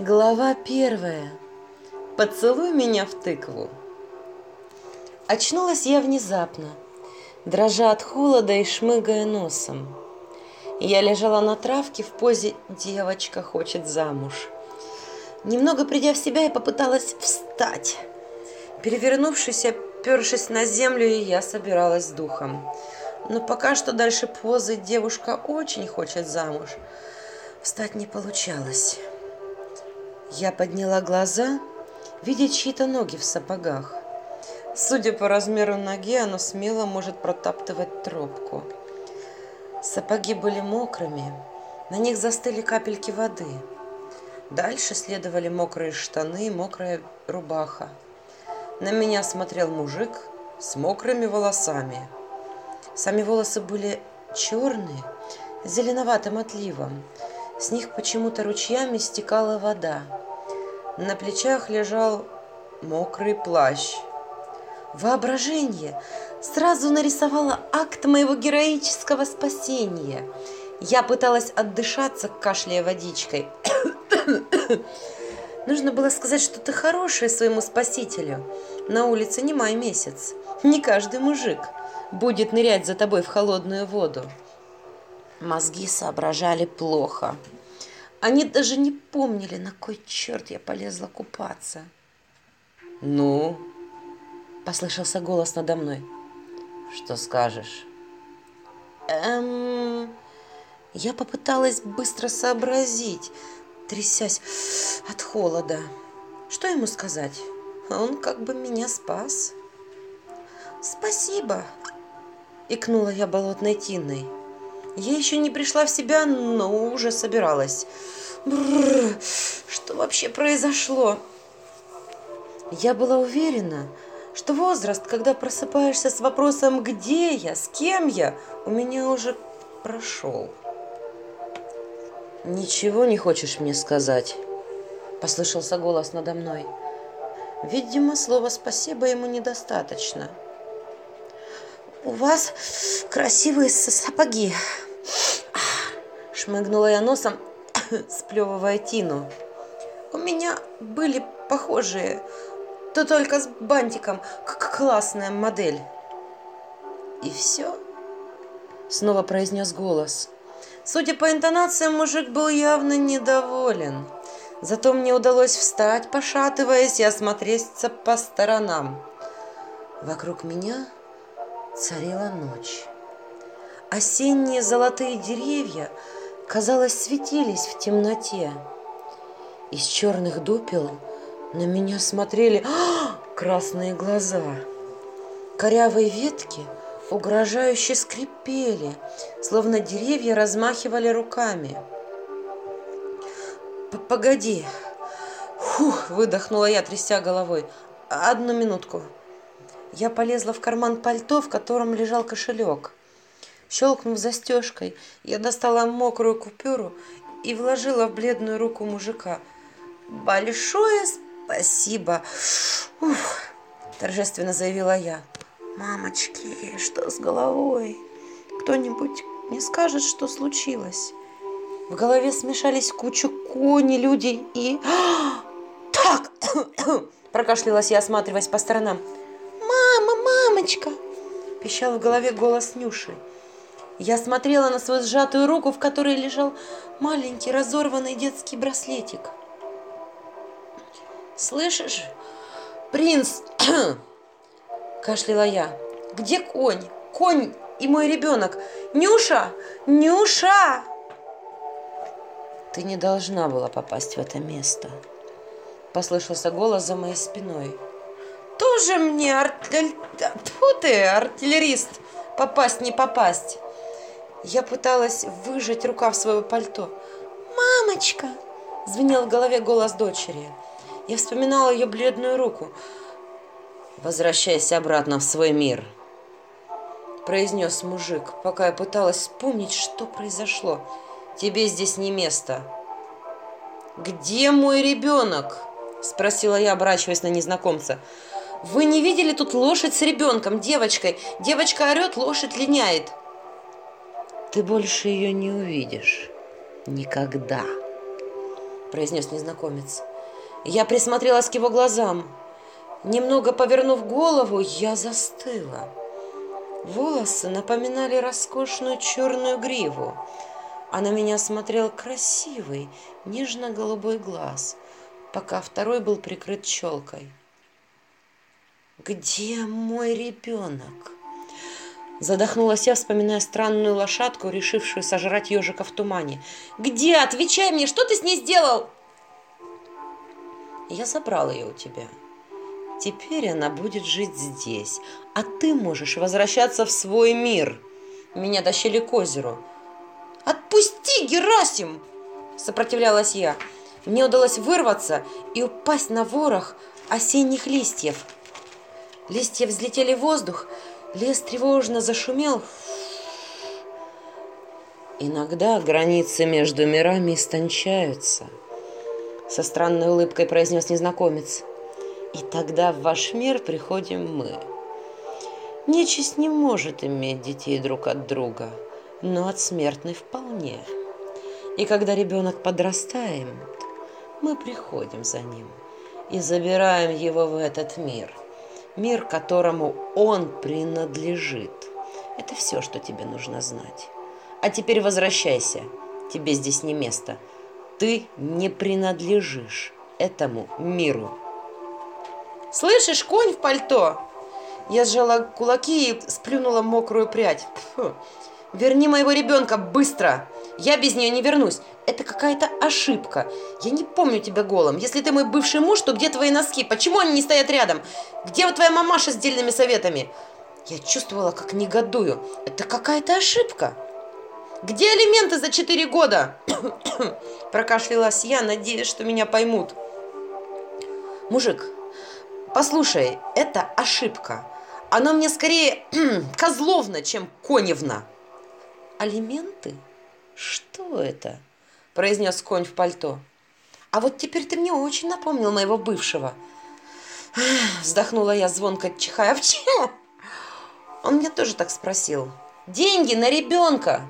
Глава первая. Поцелуй меня в тыкву. Очнулась я внезапно, дрожа от холода и шмыгая носом. Я лежала на травке в позе «девочка хочет замуж». Немного придя в себя, я попыталась встать. Перевернувшись, опершись на землю, я собиралась духом. Но пока что дальше позы девушка очень хочет замуж. Встать не получалось. Я подняла глаза, видя чьи-то ноги в сапогах. Судя по размеру ноги, оно смело может протаптывать тропку. Сапоги были мокрыми, на них застыли капельки воды. Дальше следовали мокрые штаны и мокрая рубаха. На меня смотрел мужик с мокрыми волосами. Сами волосы были черные, с зеленоватым отливом. С них почему-то ручьями стекала вода. На плечах лежал мокрый плащ. Воображение сразу нарисовало акт моего героического спасения. Я пыталась отдышаться, кашляя водичкой. Нужно было сказать что-то хорошее своему спасителю. На улице не май месяц. Не каждый мужик будет нырять за тобой в холодную воду. Мозги соображали плохо. Они даже не помнили, на кой черт я полезла купаться. «Ну?» – послышался голос надо мной. «Что скажешь?» «Эм...» Я попыталась быстро сообразить, трясясь от холода. Что ему сказать? Он как бы меня спас. «Спасибо!» – икнула я болотной тиной. Я еще не пришла в себя, но уже собиралась. Бррр, что вообще произошло? Я была уверена, что возраст, когда просыпаешься с вопросом «где я?», «с кем я?», у меня уже прошел. «Ничего не хочешь мне сказать?» – послышался голос надо мной. Видимо, слова «спасибо» ему недостаточно. «У вас красивые сапоги!» Шмыгнула я носом, сплевывая тину. У меня были похожие, то только с бантиком, как классная модель. И все? Снова произнес голос. Судя по интонациям, мужик был явно недоволен. Зато мне удалось встать, пошатываясь, и осмотреться по сторонам. Вокруг меня царила ночь. Осенние золотые деревья, казалось, светились в темноте. Из черных дупел на меня смотрели а, красные глаза. Корявые ветки угрожающе скрипели, словно деревья размахивали руками. «Погоди!» Выдохнула я, тряся головой. «Одну минутку!» Я полезла в карман пальто, в котором лежал кошелек. Щелкнув застежкой, я достала мокрую купюру и вложила в бледную руку мужика. «Большое спасибо!» Ух, торжественно заявила я. «Мамочки, что с головой? Кто-нибудь не скажет, что случилось?» В голове смешались куча кони, люди и... «Так!» – прокашлялась я, осматриваясь по сторонам. «Мама, мамочка!» – пищал в голове голос Нюши. Я смотрела на свою сжатую руку, в которой лежал маленький разорванный детский браслетик. «Слышишь, принц?» – кашляла я. «Где конь? Конь и мой ребенок! Нюша! Нюша!» «Ты не должна была попасть в это место», – послышался голос за моей спиной. «Тоже мне артиль... Фу ты, артиллерист! Попасть не попасть!» Я пыталась выжать рука в свое пальто. «Мамочка!» – звенел в голове голос дочери. Я вспоминала ее бледную руку. «Возвращайся обратно в свой мир», – произнес мужик, пока я пыталась вспомнить, что произошло. «Тебе здесь не место». «Где мой ребенок?» – спросила я, оборачиваясь на незнакомца. «Вы не видели тут лошадь с ребенком, девочкой? Девочка орет, лошадь линяет». Ты больше ее не увидишь. Никогда. произнес незнакомец. Я присмотрелась к его глазам. Немного повернув голову, я застыла. Волосы напоминали роскошную черную гриву, а на меня смотрел красивый, нежно-голубой глаз, пока второй был прикрыт челкой. «Где мой ребенок?» Задохнулась я, вспоминая странную лошадку, решившую сожрать ежика в тумане. «Где? Отвечай мне, что ты с ней сделал?» «Я забрал ее у тебя. Теперь она будет жить здесь, а ты можешь возвращаться в свой мир». Меня тащили к озеру. «Отпусти, Герасим!» Сопротивлялась я. Мне удалось вырваться и упасть на ворох осенних листьев. Листья взлетели в воздух, Лес тревожно зашумел. Иногда границы между мирами истончаются, со странной улыбкой произнес незнакомец. И тогда в ваш мир приходим мы. Нечисть не может иметь детей друг от друга, но от смертной вполне. И когда ребенок подрастает, мы приходим за ним и забираем его в этот мир – мир, которому он принадлежит. Это все, что тебе нужно знать. А теперь возвращайся. Тебе здесь не место. Ты не принадлежишь этому миру. Слышишь, конь в пальто? Я сжала кулаки и сплюнула мокрую прядь. Фу. Верни моего ребенка быстро. Я без нее не вернусь. Это какая-то ошибка. Я не помню тебя голым. Если ты мой бывший муж, то где твои носки? Почему они не стоят рядом? Где вот твоя мамаша с дельными советами? Я чувствовала, как негодую. Это какая-то ошибка. Где алименты за четыре года? Прокашлялась я, надеясь, что меня поймут. Мужик, послушай, это ошибка. Она мне скорее козловна, чем коневна. Алименты? Что это? произнес конь в пальто. А вот теперь ты мне очень напомнил моего бывшего. Вздохнула я звонко, чихая. Почему? Он мне тоже так спросил. Деньги на ребенка.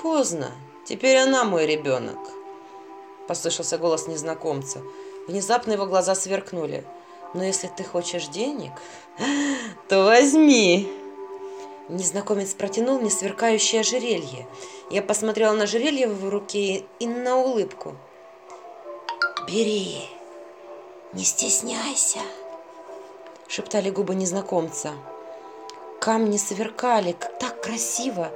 Поздно. Теперь она мой ребенок. Послышался голос незнакомца. Внезапно его глаза сверкнули. Но если ты хочешь денег, то возьми. Незнакомец протянул мне сверкающее ожерелье. Я посмотрела на ожерелье в руке и на улыбку. «Бери, не стесняйся», — шептали губы незнакомца. Камни сверкали так красиво,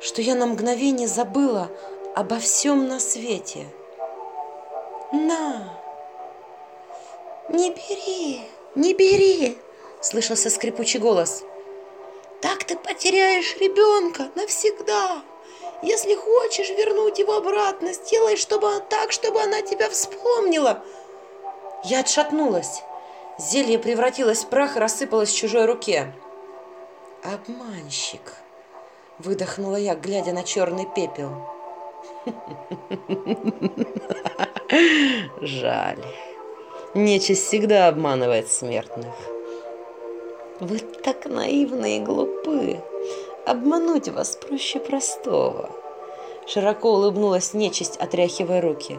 что я на мгновение забыла обо всем на свете. «На! Не бери, не бери!» — слышался скрипучий голос — так ты потеряешь ребенка навсегда. Если хочешь вернуть его обратно, сделай чтобы, так, чтобы она тебя вспомнила. Я отшатнулась. Зелье превратилось в прах и рассыпалось в чужой руке. «Обманщик!» — выдохнула я, глядя на черный пепел. Жаль. Нечисть всегда обманывает смертных. Вы так наивны и глупы. Обмануть вас проще простого. Широко улыбнулась нечисть, отряхивая руки.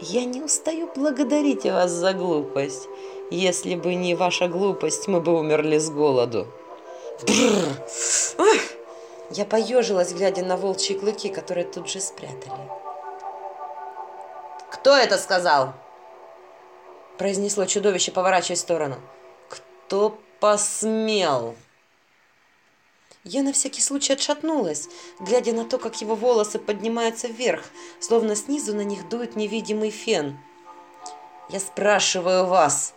Я не устаю благодарить вас за глупость. Если бы не ваша глупость, мы бы умерли с голоду. Я поежилась, глядя на волчьи клыки, которые тут же спрятали. «Кто это сказал?» произнесло чудовище, поворачивая в сторону. «Кто посмел!» Я на всякий случай отшатнулась, глядя на то, как его волосы поднимаются вверх, словно снизу на них дует невидимый фен. «Я спрашиваю вас,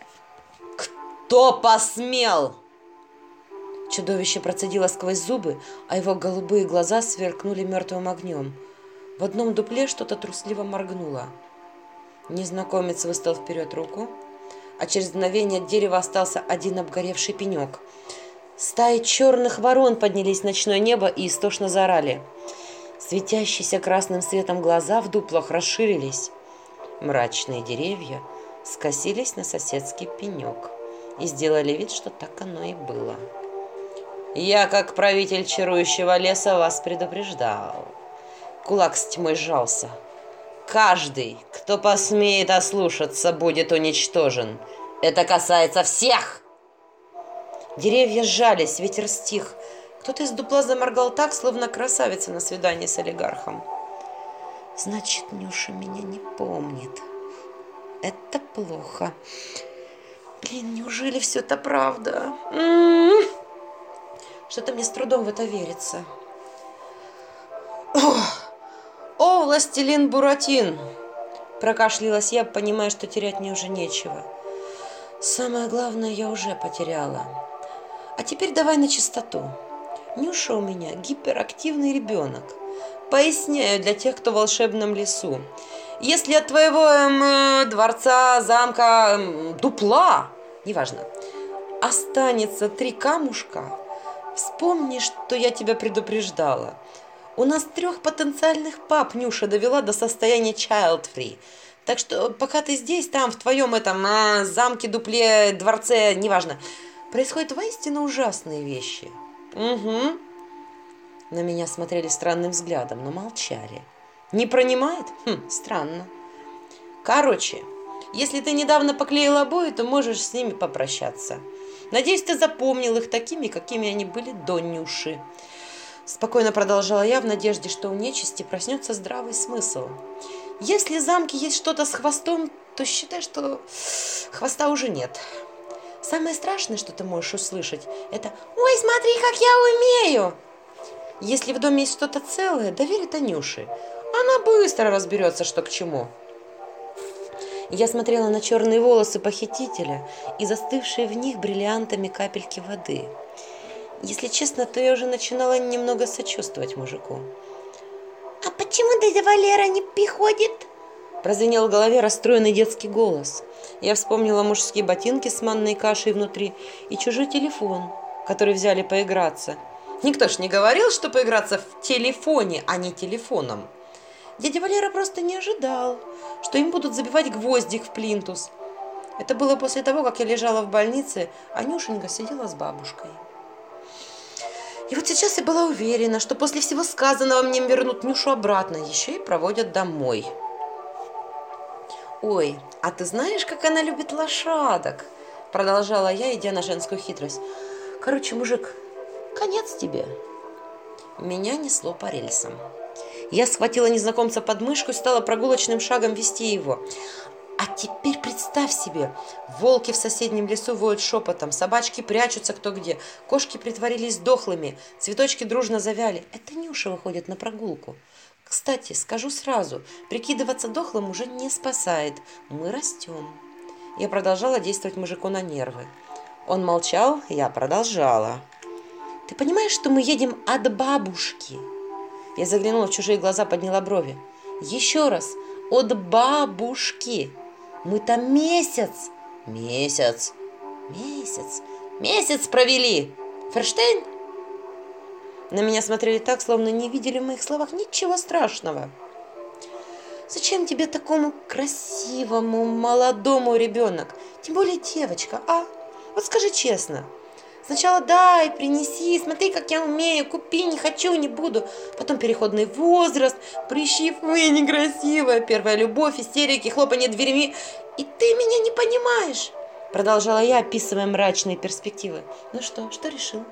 кто посмел?» Чудовище процедило сквозь зубы, а его голубые глаза сверкнули мертвым огнем. В одном дупле что-то трусливо моргнуло. Незнакомец выставил вперед руку, а через мгновение от дерева остался один обгоревший пенек. Стаи черных ворон поднялись в ночное небо и истошно заорали. Светящиеся красным светом глаза в дуплах расширились. Мрачные деревья скосились на соседский пенек и сделали вид, что так оно и было. «Я, как правитель чарующего леса, вас предупреждал». Кулак с тьмой сжался. Каждый, кто посмеет ослушаться, будет уничтожен. Это касается всех. Деревья сжались, ветер стих. Кто-то из дупла заморгал так, словно красавица на свидании с олигархом. Значит, Нюша меня не помнит. Это плохо. Блин, неужели все это правда? М-м-м. Что-то мне с трудом в это верится. О, властелин Буратин! Прокашлялась я, понимая, что терять мне уже нечего. Самое главное я уже потеряла. А теперь давай на чистоту. Нюша у меня гиперактивный ребенок. Поясняю для тех, кто в волшебном лесу. Если от твоего эм, дворца, замка, эм, дупла, неважно, останется три камушка, вспомни, что я тебя предупреждала. У нас трех потенциальных пап Нюша довела до состояния child-free. Так что пока ты здесь, там, в твоем этом а, замке, дупле, дворце, неважно, происходят воистину ужасные вещи. Угу. На меня смотрели странным взглядом, но молчали. Не пронимает? Хм, странно. Короче, если ты недавно поклеил обои, то можешь с ними попрощаться. Надеюсь, ты запомнил их такими, какими они были до Нюши. Спокойно продолжала я в надежде, что у нечисти проснется здравый смысл. Если в замке есть что-то с хвостом, то считай, что хвоста уже нет. Самое страшное, что ты можешь услышать, это «Ой, смотри, как я умею!» Если в доме есть что-то целое, доверь это Нюше. Она быстро разберется, что к чему. Я смотрела на черные волосы похитителя и застывшие в них бриллиантами капельки воды. Если честно, то я уже начинала немного сочувствовать мужику. «А почему дядя Валера не приходит?» Прозвенел в голове расстроенный детский голос. Я вспомнила мужские ботинки с манной кашей внутри и чужой телефон, который взяли поиграться. Никто ж не говорил, что поиграться в телефоне, а не телефоном. Дядя Валера просто не ожидал, что им будут забивать гвоздик в плинтус. Это было после того, как я лежала в больнице, а Нюшенька сидела с бабушкой. И вот сейчас я была уверена, что после всего сказанного мне вернут Нюшу обратно, еще и проводят домой. «Ой, а ты знаешь, как она любит лошадок?» Продолжала я, идя на женскую хитрость. «Короче, мужик, конец тебе». Меня несло по рельсам. Я схватила незнакомца под мышку и стала прогулочным шагом вести его. А теперь представь себе, волки в соседнем лесу воют шепотом, собачки прячутся кто где, кошки притворились дохлыми, цветочки дружно завяли. Это Нюша выходит на прогулку. Кстати, скажу сразу, прикидываться дохлым уже не спасает. Мы растем. Я продолжала действовать мужику на нервы. Он молчал, я продолжала. Ты понимаешь, что мы едем от бабушки? Я заглянула в чужие глаза, подняла брови. Еще раз. От бабушки. Мы там месяц. Месяц. Месяц. Месяц провели. Ферштейн? На меня смотрели так, словно не видели в моих словах ничего страшного. Зачем тебе такому красивому, молодому ребенок? Тем более девочка, а? Вот скажи честно, Сначала дай, принеси, смотри, как я умею, купи, не хочу, не буду. Потом переходный возраст, прыщи, фу, некрасивая, первая любовь, истерики, хлопанье дверями. И ты меня не понимаешь. Продолжала я, описывая мрачные перспективы. Ну что, что решил?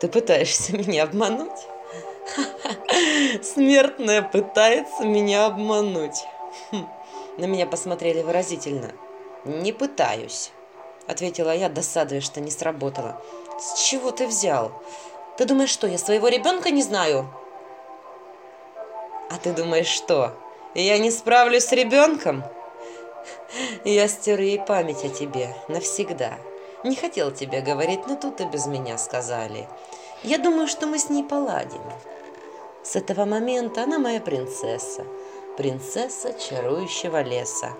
Ты пытаешься меня обмануть? Смертная пытается меня обмануть. Хм. На меня посмотрели выразительно. Не пытаюсь. — ответила я, досадуя, что не сработало. «С чего ты взял? Ты думаешь, что, я своего ребенка не знаю?» «А ты думаешь, что, я не справлюсь с ребенком?» «Я стер ей память о тебе навсегда. Не хотел тебе говорить, но тут и без меня сказали. Я думаю, что мы с ней поладим. С этого момента она моя принцесса, принцесса чарующего леса.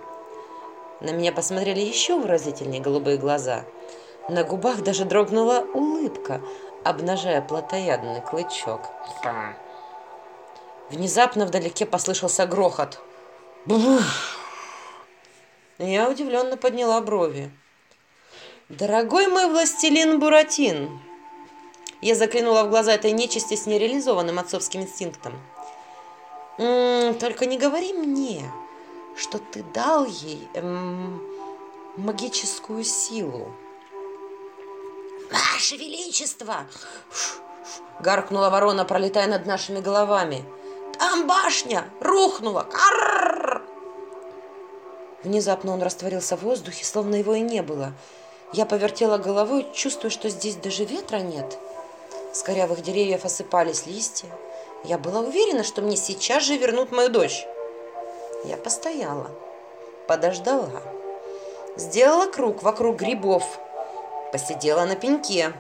На меня посмотрели еще выразительнее голубые глаза. На губах даже дрогнула улыбка, обнажая плотоядный клычок. Внезапно вдалеке послышался грохот. Я удивленно подняла брови. «Дорогой мой властелин Буратин!» Я заглянула в глаза этой нечисти с нереализованным отцовским инстинктом. Только не говори мне, что ты дал ей эм, магическую силу. Ваше Величество! Гаркнула ворона, пролетая над нашими головами. Там башня рухнула. Карр! Внезапно он растворился в воздухе, словно его и не было. Я повертела головой, чувствуя, что здесь даже ветра нет. С корявых деревьев осыпались листья. Я была уверена, что мне сейчас же вернут мою дочь. Я постояла, подождала, сделала круг вокруг грибов, посидела на пеньке,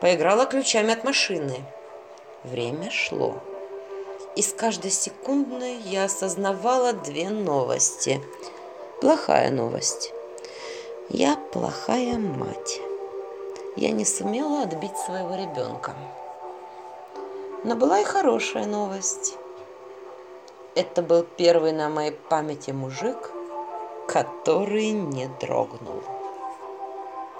поиграла ключами от машины. Время шло. И с каждой секундой я осознавала две новости. Плохая новость. Я плохая мать. Я не сумела отбить своего ребенка. Но была и хорошая новость. Это был первый на моей памяти мужик, который не дрогнул.